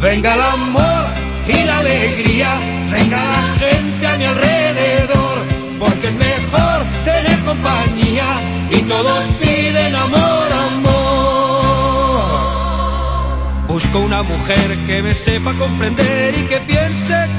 Venga el amor y la alegría, venga la gente a mi alrededor, porque es mejor tener compañía y todos piden amor, amor. Busco una mujer que me sepa comprender y que piense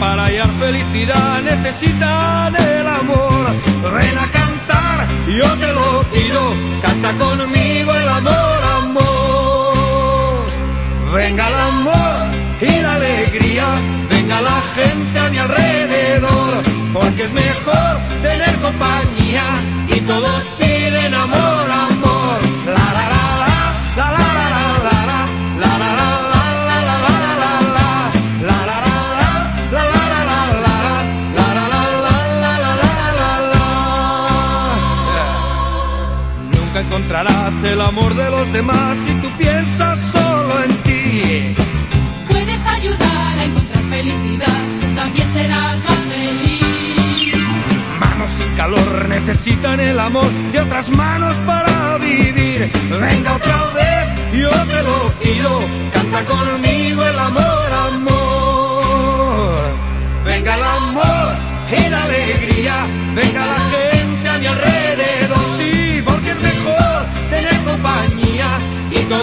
para hallar felicidad necesitan el amor. Ven a cantar, yo te lo pido, canta conmigo el amor, amor. Venga el amor y la alegría, venga la gente a mi alrededor, porque es mejor tener compañía y todos encontrarás el amor de los demás si tú piensas solo en ti. Puedes ayudar a encontrar felicidad, tú también serás más feliz. Manos sin calor necesitan el amor de otras manos para vivir. Venga otra vez, yo te lo pido, canta conmigo el amor, amor.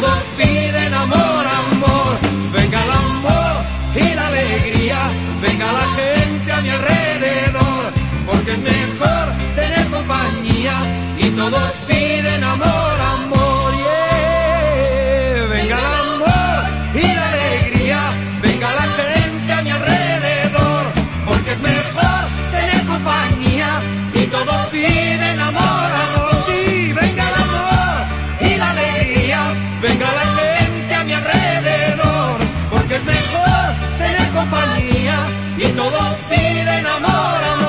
Todos piden amor, amor. Venga el amor y la alegría, venga la gente a mi alrededor, porque es mejor tener compañía y todos piden. vida enamora